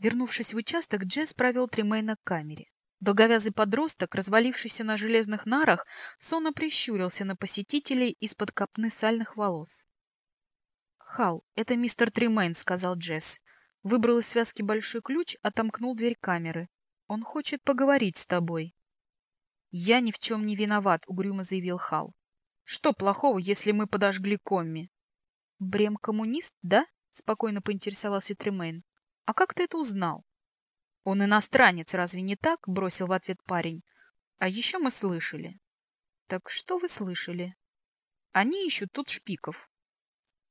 Вернувшись в участок, Джесс провел Тримейна к камере. Долговязый подросток, развалившийся на железных нарах, сонно прищурился на посетителей из-под копны сальных волос. «Хал, это мистер Тримейн», — сказал Джесс. Выбрал из связки большой ключ, отомкнул дверь камеры. «Он хочет поговорить с тобой». «Я ни в чем не виноват», — угрюмо заявил Хал. «Что плохого, если мы подожгли комми?» «Брем коммунист, да?» — спокойно поинтересовался Тремейн. «А как ты это узнал?» «Он иностранец, разве не так?» — бросил в ответ парень. «А еще мы слышали». «Так что вы слышали?» «Они ищут тут шпиков».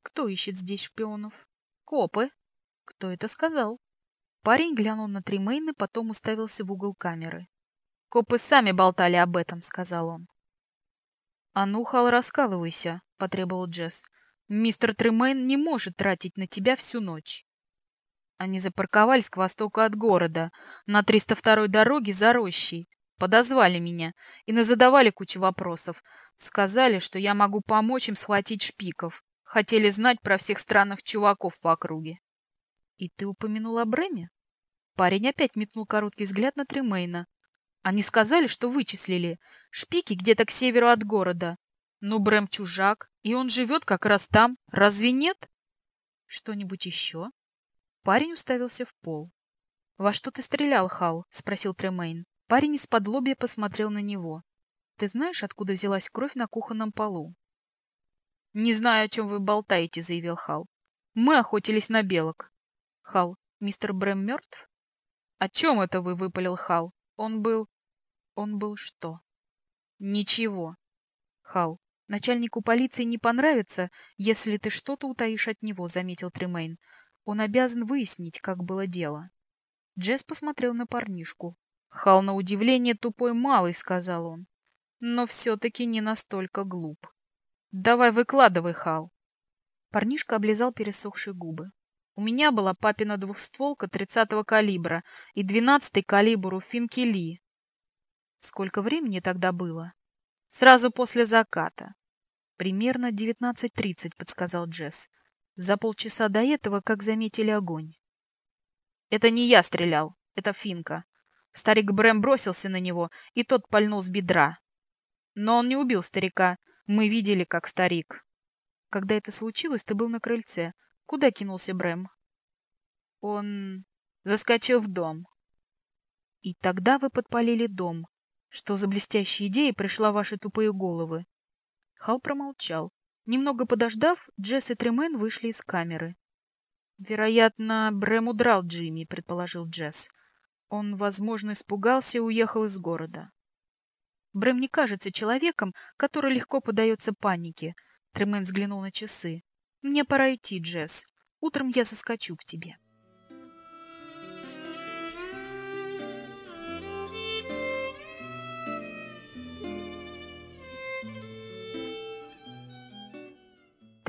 «Кто ищет здесь шпионов?» «Копы». «Кто это сказал?» Парень глянул на Тремейна, потом уставился в угол камеры. «Копы сами болтали об этом», — сказал он. «А ну, Хал, раскалывайся», — потребовал Джесс. «Мистер Тремейн не может тратить на тебя всю ночь». Они запарковались к востоку от города, на 302-й дороге за рощей. Подозвали меня и назадавали кучу вопросов. Сказали, что я могу помочь им схватить шпиков. Хотели знать про всех странных чуваков в округе. И ты упомянул о Брэме? Парень опять метнул короткий взгляд на Тремейна. Они сказали, что вычислили. Шпики где-то к северу от города. Но Брэм чужак, и он живет как раз там. Разве нет? Что-нибудь еще? Парень уставился в пол. «Во что ты стрелял, Хал?» — спросил Тремейн. Парень из-под лобья посмотрел на него. «Ты знаешь, откуда взялась кровь на кухонном полу?» «Не знаю, о чем вы болтаете», — заявил Хал. «Мы охотились на белок». «Хал, мистер Брэм мертв?» «О чем это вы?» — выпалил Хал. «Он был...» «Он был что?» «Ничего». «Хал, начальнику полиции не понравится, если ты что-то утаишь от него», — заметил Тремейн. Он обязан выяснить, как было дело. Джесс посмотрел на парнишку. «Хал, на удивление, тупой малый», — сказал он. «Но все-таки не настолько глуп. Давай выкладывай, Хал». Парнишка облизал пересохшие губы. У меня была папина двухстволка 30-го калибра и 12-й калибр у Финки Ли. Сколько времени тогда было? Сразу после заката. Примерно 19.30, подсказал Джесс за полчаса до этого, как заметили огонь. Это не я стрелял, это Финка. Старик Брэм бросился на него, и тот пальнул с бедра. Но он не убил старика. Мы видели, как старик. Когда это случилось, ты был на крыльце. Куда кинулся Брэм? Он заскочил в дом. И тогда вы подпалили дом. Что за блестящая идея пришла в ваши тупые головы? Хал промолчал. Немного подождав, Джесс и Тремен вышли из камеры. «Вероятно, Брэм удрал Джимми», — предположил Джесс. Он, возможно, испугался и уехал из города. Брэм не кажется человеком, который легко поддается панике. Тремен взглянул на часы. «Мне пора идти, Джесс. Утром я заскочу к тебе».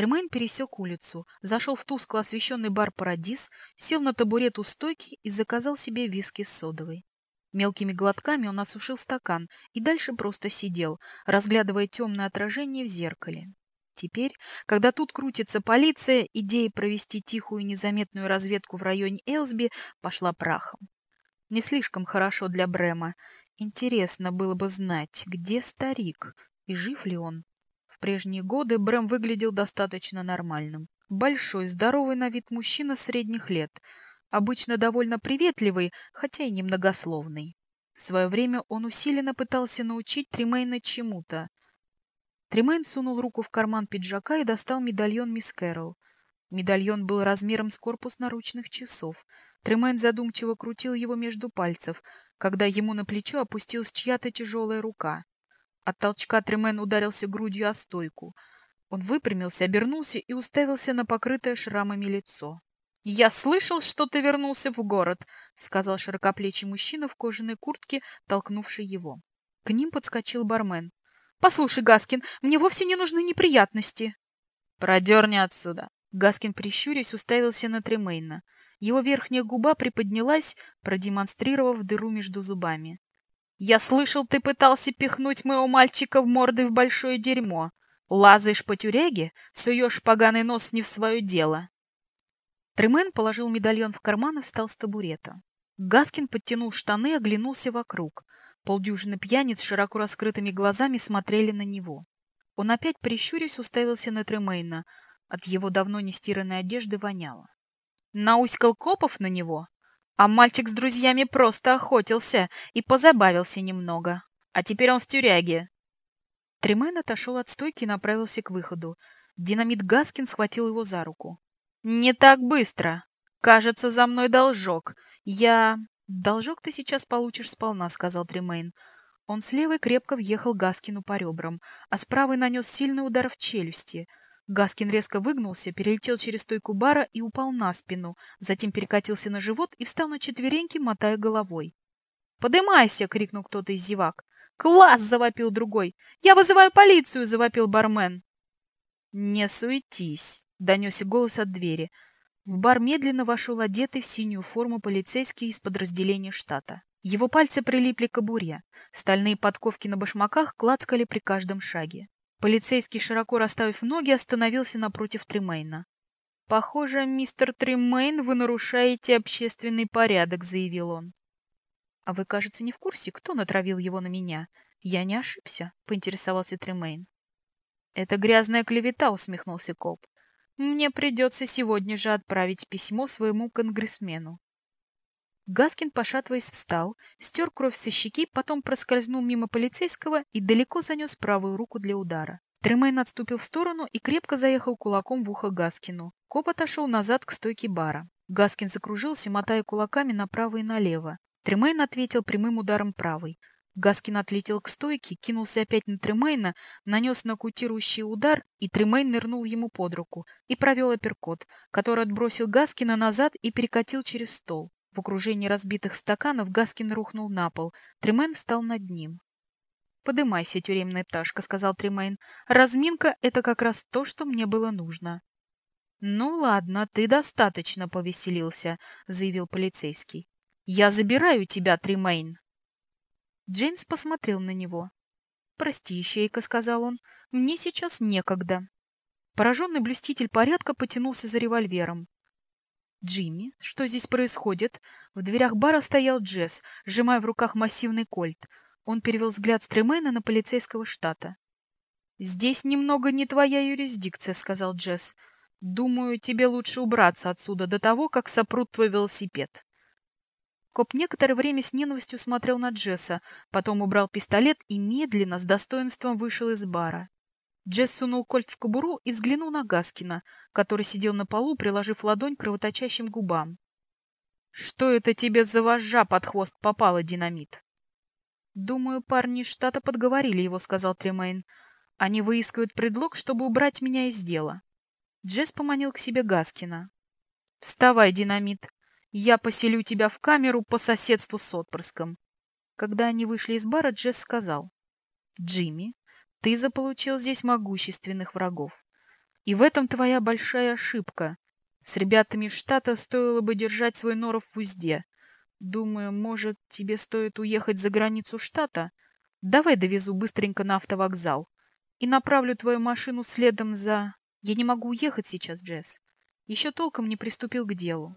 Тремейн пересек улицу, зашел в тускло освещенный бар «Парадис», сел на табурет у стойки и заказал себе виски с содовой. Мелкими глотками он осушил стакан и дальше просто сидел, разглядывая темное отражение в зеркале. Теперь, когда тут крутится полиция, идея провести тихую незаметную разведку в районе Элсби пошла прахом. Не слишком хорошо для Брема. Интересно было бы знать, где старик и жив ли он. В прежние годы Брэм выглядел достаточно нормальным. Большой, здоровый на вид мужчина средних лет, обычно довольно приветливый, хотя и немногословный. В свое время он усиленно пытался научить Тримейна чему-то. Тримейн сунул руку в карман пиджака и достал медальон мисс Кэрол. Медальон был размером с корпус наручных часов. Тремейн задумчиво крутил его между пальцев, когда ему на плечо опустилась чья-то тяжелая рука. От толчка Тремен ударился грудью о стойку. Он выпрямился, обернулся и уставился на покрытое шрамами лицо. «Я слышал, что ты вернулся в город», — сказал широкоплечий мужчина в кожаной куртке, толкнувший его. К ним подскочил бармен. «Послушай, Гаскин, мне вовсе не нужны неприятности». «Продерни отсюда». Гаскин, прищурясь, уставился на Тремейна. Его верхняя губа приподнялась, продемонстрировав дыру между зубами. Я слышал, ты пытался пихнуть моего мальчика в морды в большое дерьмо. Лазаешь по тюряге, суешь поганый нос не в свое дело. Тремен положил медальон в карман и встал с табурета. Гаскин подтянул штаны и оглянулся вокруг. Полдюжины пьяниц широко раскрытыми глазами смотрели на него. Он опять, прищурясь, уставился на Тремейна. От его давно не стиранной одежды воняло. Науськал копов на него, а мальчик с друзьями просто охотился и позабавился немного. А теперь он в тюряге. Тремен отошел от стойки и направился к выходу. Динамит Гаскин схватил его за руку. «Не так быстро. Кажется, за мной должок. Я...» «Должок ты сейчас получишь сполна», — сказал Тремейн. Он с левой крепко въехал Гаскину по ребрам, а с правой нанес сильный удар в челюсти. Гаскин резко выгнулся, перелетел через стойку бара и упал на спину, затем перекатился на живот и встал на четвереньки, мотая головой. «Подымайся!» — крикнул кто-то из зевак. «Класс!» — завопил другой. «Я вызываю полицию!» — завопил бармен. «Не суетись!» — донесся голос от двери. В бар медленно вошел одетый в синюю форму полицейский из подразделения штата. Его пальцы прилипли к кобуре. Стальные подковки на башмаках клацкали при каждом шаге. Полицейский, широко расставив ноги, остановился напротив Тремейна. «Похоже, мистер Тремейн, вы нарушаете общественный порядок», — заявил он. «А вы, кажется, не в курсе, кто натравил его на меня? Я не ошибся», — поинтересовался Тремейн. «Это грязная клевета», — усмехнулся коп. Мне придется сегодня же отправить письмо своему конгрессмену. Гаскин, пошатываясь, встал, стер кровь со щеки, потом проскользнул мимо полицейского и далеко занес правую руку для удара. Тремейн отступил в сторону и крепко заехал кулаком в ухо Гаскину. Коп отошел назад к стойке бара. Гаскин закружился, мотая кулаками направо и налево. Тремейн ответил прямым ударом правой. Гаскин отлетел к стойке, кинулся опять на Тремейна, нанес нокаутирующий удар, и Тремейн нырнул ему под руку и провел апперкот, который отбросил Гаскина назад и перекатил через стол. В окружении разбитых стаканов Гаскин рухнул на пол. Тремейн встал над ним. «Подымайся, тюремная пташка», — сказал Тремейн. «Разминка — это как раз то, что мне было нужно». «Ну ладно, ты достаточно повеселился», — заявил полицейский. «Я забираю тебя, Тремейн». Джеймс посмотрел на него. «Прости, ищейка», — сказал он, — «мне сейчас некогда». Пораженный блюститель порядка потянулся за револьвером. «Джимми, что здесь происходит?» В дверях бара стоял Джесс, сжимая в руках массивный кольт. Он перевел взгляд Стремена на полицейского штата. «Здесь немного не твоя юрисдикция», — сказал Джесс. «Думаю, тебе лучше убраться отсюда до того, как сопрут твой велосипед». Коп некоторое время с ненавистью смотрел на Джесса, потом убрал пистолет и медленно, с достоинством вышел из бара. Джесс сунул кольт в кобуру и взглянул на Гаскина, который сидел на полу, приложив ладонь к кровоточащим губам. «Что это тебе за вожжа под хвост попало, динамит?» «Думаю, парни штата подговорили его», — сказал Тремейн. «Они выискивают предлог, чтобы убрать меня из дела». Джесс поманил к себе Гаскина. «Вставай, динамит. Я поселю тебя в камеру по соседству с отпрыском. Когда они вышли из бара, Джесс сказал. Джимми, ты заполучил здесь могущественных врагов. И в этом твоя большая ошибка. С ребятами штата стоило бы держать свой норов в узде. Думаю, может, тебе стоит уехать за границу штата? Давай довезу быстренько на автовокзал и направлю твою машину следом за... Я не могу уехать сейчас, Джесс. Еще толком не приступил к делу.